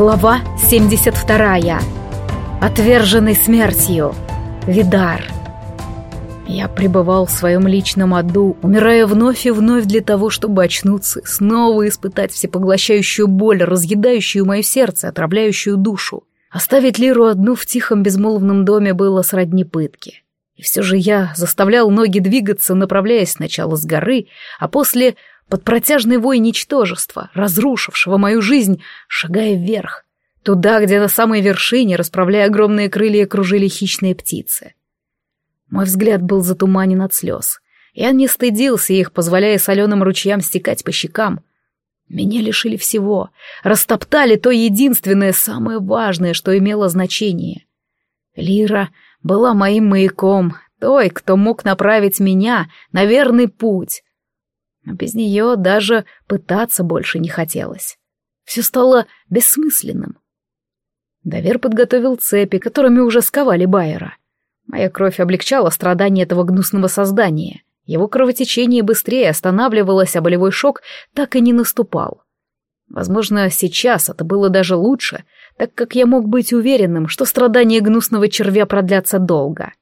Глава 72. Отверженный смертью. Видар. Я пребывал в своем личном аду, умирая вновь и вновь для того, чтобы очнуться, снова испытать всепоглощающую боль, разъедающую мое сердце, отравляющую душу. Оставить Лиру одну в тихом безмолвном доме было сродни пытки. И все же я заставлял ноги двигаться, направляясь сначала с горы, а после под протяжный вой ничтожества, разрушившего мою жизнь, шагая вверх, туда, где на самой вершине, расправляя огромные крылья, кружили хищные птицы. Мой взгляд был затуманен от слез. Я не стыдился их, позволяя соленым ручьям стекать по щекам. Меня лишили всего, растоптали то единственное, самое важное, что имело значение. Лира была моим маяком, той, кто мог направить меня на верный путь, но без нее даже пытаться больше не хотелось. Все стало бессмысленным. Давер подготовил цепи, которыми уже сковали Байера. Моя кровь облегчала страдания этого гнусного создания. Его кровотечение быстрее останавливалось, а болевой шок так и не наступал. Возможно, сейчас это было даже лучше, так как я мог быть уверенным, что страдания гнусного червя продлятся долго.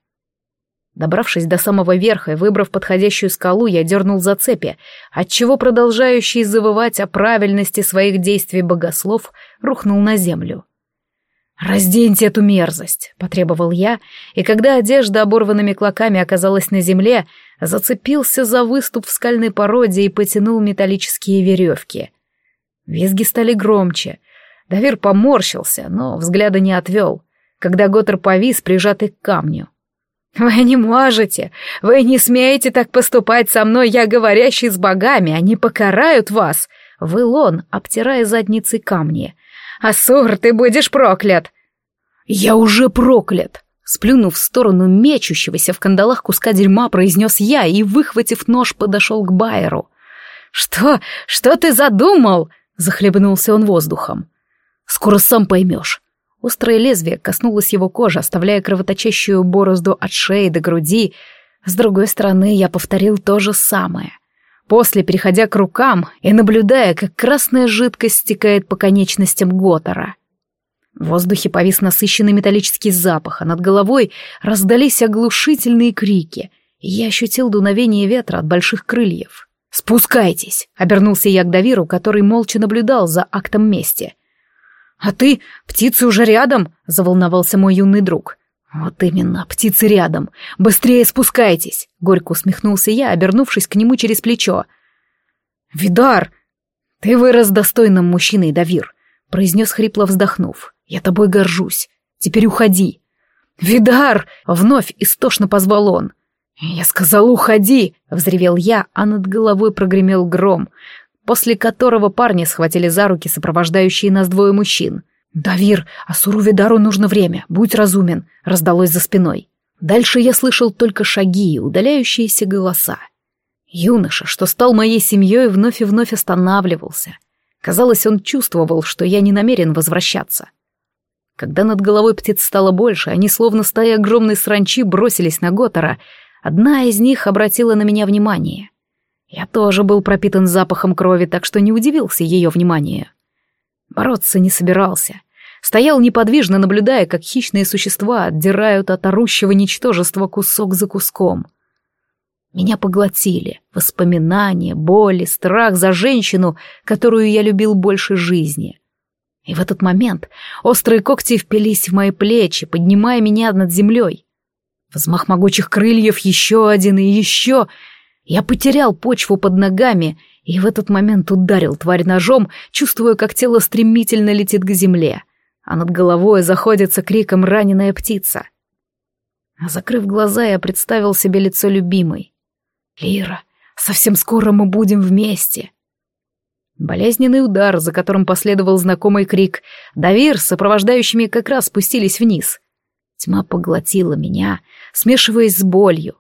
Добравшись до самого верха и выбрав подходящую скалу, я дернул за цепи, отчего продолжающий завывать о правильности своих действий богослов рухнул на землю. «Разденьте эту мерзость!» — потребовал я, и когда одежда оборванными клоками оказалась на земле, зацепился за выступ в скальной породе и потянул металлические веревки. Визги стали громче. Давир поморщился, но взгляда не отвел, когда Готтер повис, прижатый к камню. «Вы не можете! Вы не смеете так поступать со мной, я говорящий с богами, они покарают вас!» Выл он, обтирая задницы камни. «Асур, ты будешь проклят!» «Я уже проклят!» Сплюнув в сторону мечущегося в кандалах куска дерьма, произнес я и, выхватив нож, подошел к Байеру. «Что? Что ты задумал?» — захлебнулся он воздухом. «Скоро сам поймешь. Острое лезвие коснулось его кожи, оставляя кровоточащую борозду от шеи до груди. С другой стороны, я повторил то же самое. После, переходя к рукам и наблюдая, как красная жидкость стекает по конечностям Готора. В воздухе повис насыщенный металлический запах, а над головой раздались оглушительные крики, и я ощутил дуновение ветра от больших крыльев. «Спускайтесь!» — обернулся я к Давиру, который молча наблюдал за актом мести. «А ты, птицы уже рядом?» — заволновался мой юный друг. «Вот именно, птицы рядом. Быстрее спускайтесь!» — горько усмехнулся я, обернувшись к нему через плечо. «Видар, ты вырос достойным мужчиной, Давир», — произнес хрипло вздохнув. «Я тобой горжусь. Теперь уходи». «Видар!» — вновь истошно позвал он. «Я сказал, уходи!» — взревел я, а над головой прогремел гром после которого парни схватили за руки сопровождающие нас двое мужчин. «Давир, а Сурувидару нужно время, будь разумен», — раздалось за спиной. Дальше я слышал только шаги и удаляющиеся голоса. Юноша, что стал моей семьей, вновь и вновь останавливался. Казалось, он чувствовал, что я не намерен возвращаться. Когда над головой птиц стало больше, они, словно стая огромной сранчи, бросились на Готора. Одна из них обратила на меня внимание. Я тоже был пропитан запахом крови, так что не удивился ее вниманию. Бороться не собирался. Стоял неподвижно, наблюдая, как хищные существа отдирают от орущего ничтожества кусок за куском. Меня поглотили воспоминания, боли, страх за женщину, которую я любил больше жизни. И в этот момент острые когти впились в мои плечи, поднимая меня над землей. Взмах могучих крыльев, еще один и еще — я потерял почву под ногами и в этот момент ударил тварь ножом, чувствуя, как тело стремительно летит к земле, а над головой заходится криком раненая птица. Закрыв глаза, я представил себе лицо любимой. «Лира, совсем скоро мы будем вместе!» Болезненный удар, за которым последовал знакомый крик. Давир с сопровождающими как раз спустились вниз. Тьма поглотила меня, смешиваясь с болью.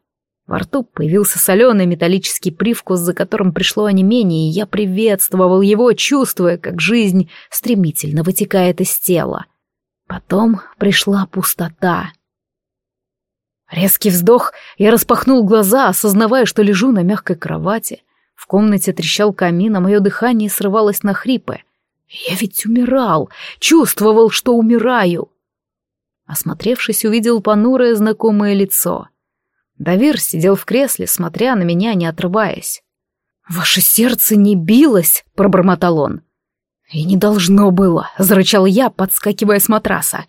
Во рту появился соленый металлический привкус, за которым пришло онемение, и я приветствовал его, чувствуя, как жизнь стремительно вытекает из тела. Потом пришла пустота. Резкий вздох, я распахнул глаза, осознавая, что лежу на мягкой кровати. В комнате трещал камин, а мое дыхание срывалось на хрипы. Я ведь умирал, чувствовал, что умираю. Осмотревшись, увидел понурое знакомое лицо. Давир сидел в кресле, смотря на меня, не отрываясь. «Ваше сердце не билось», — пробормотал он. «И не должно было», — зарычал я, подскакивая с матраса.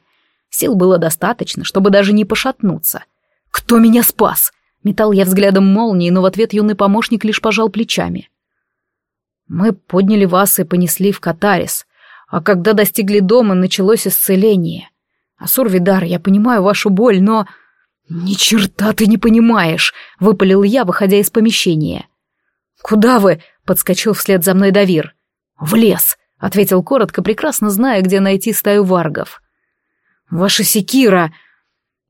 Сил было достаточно, чтобы даже не пошатнуться. «Кто меня спас?» Метал я взглядом молнии, но в ответ юный помощник лишь пожал плечами. «Мы подняли вас и понесли в Катарис, а когда достигли дома, началось исцеление. Асур-Видар, я понимаю вашу боль, но...» «Ни черта ты не понимаешь!» — выпалил я, выходя из помещения. «Куда вы?» — подскочил вслед за мной Давир. «В лес», — ответил коротко, прекрасно зная, где найти стаю варгов. «Ваша секира!»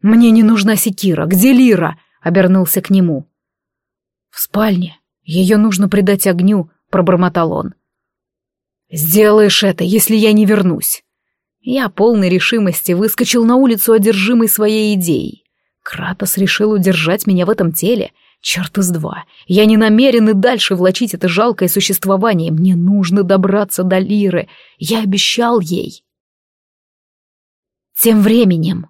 «Мне не нужна секира. Где Лира?» — обернулся к нему. «В спальне. Ее нужно придать огню», — пробормотал он. «Сделаешь это, если я не вернусь». Я полной решимости выскочил на улицу, одержимый своей идеей. Кратос решил удержать меня в этом теле — Черт из два. Я не намерен и дальше влачить это жалкое существование. Мне нужно добраться до Лиры. Я обещал ей. Тем временем...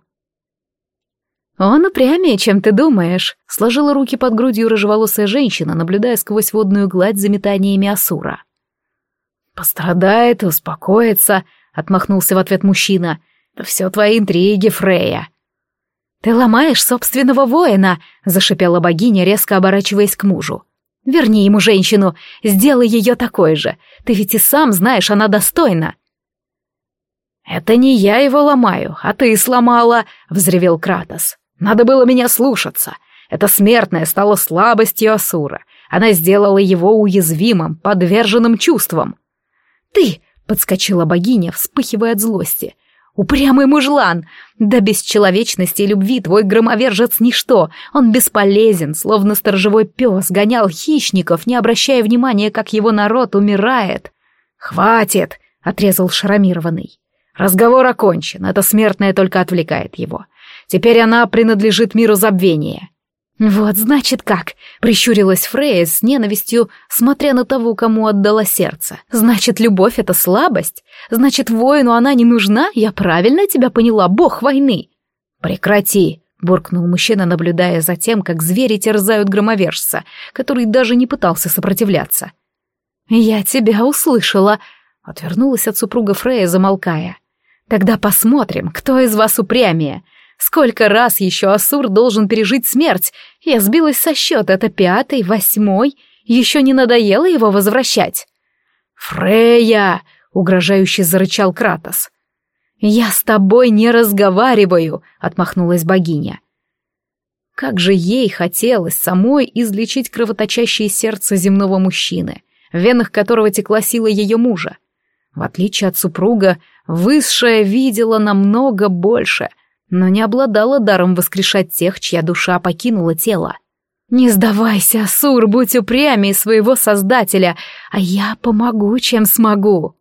«Он упрямее, чем ты думаешь», — сложила руки под грудью рыжеволосая женщина, наблюдая сквозь водную гладь за метаниями Асура. «Пострадает успокоится», — отмахнулся в ответ мужчина. «Это все твои интриги, Фрея. «Ты ломаешь собственного воина!» — зашипела богиня, резко оборачиваясь к мужу. «Верни ему женщину, сделай ее такой же. Ты ведь и сам знаешь, она достойна». «Это не я его ломаю, а ты сломала!» — взревел Кратос. «Надо было меня слушаться. Это смертное стало слабостью Асура. Она сделала его уязвимым, подверженным чувствам». «Ты!» — подскочила богиня, вспыхивая от злости. Упрямый мужлан! Да без человечности и любви твой громовержец ничто. Он бесполезен, словно сторожевой пес, гонял хищников, не обращая внимания, как его народ умирает. «Хватит!» — отрезал шрамированный. «Разговор окончен, это смертное только отвлекает его. Теперь она принадлежит миру забвения. «Вот, значит, как!» — прищурилась Фрея с ненавистью, смотря на того, кому отдала сердце. «Значит, любовь — это слабость? Значит, воину она не нужна? Я правильно тебя поняла, бог войны?» «Прекрати!» — буркнул мужчина, наблюдая за тем, как звери терзают громовержца, который даже не пытался сопротивляться. «Я тебя услышала!» — отвернулась от супруга Фрея, замолкая. «Тогда посмотрим, кто из вас упрямее!» Сколько раз еще Асур должен пережить смерть? Я сбилась со счета, это пятый, восьмой. Еще не надоело его возвращать. «Фрея!» — угрожающе зарычал Кратос. «Я с тобой не разговариваю!» — отмахнулась богиня. Как же ей хотелось самой излечить кровоточащее сердце земного мужчины, в венах которого текла сила ее мужа. В отличие от супруга, высшая видела намного больше, но не обладала даром воскрешать тех, чья душа покинула тело. «Не сдавайся, Асур, будь упрямее своего создателя, а я помогу, чем смогу!»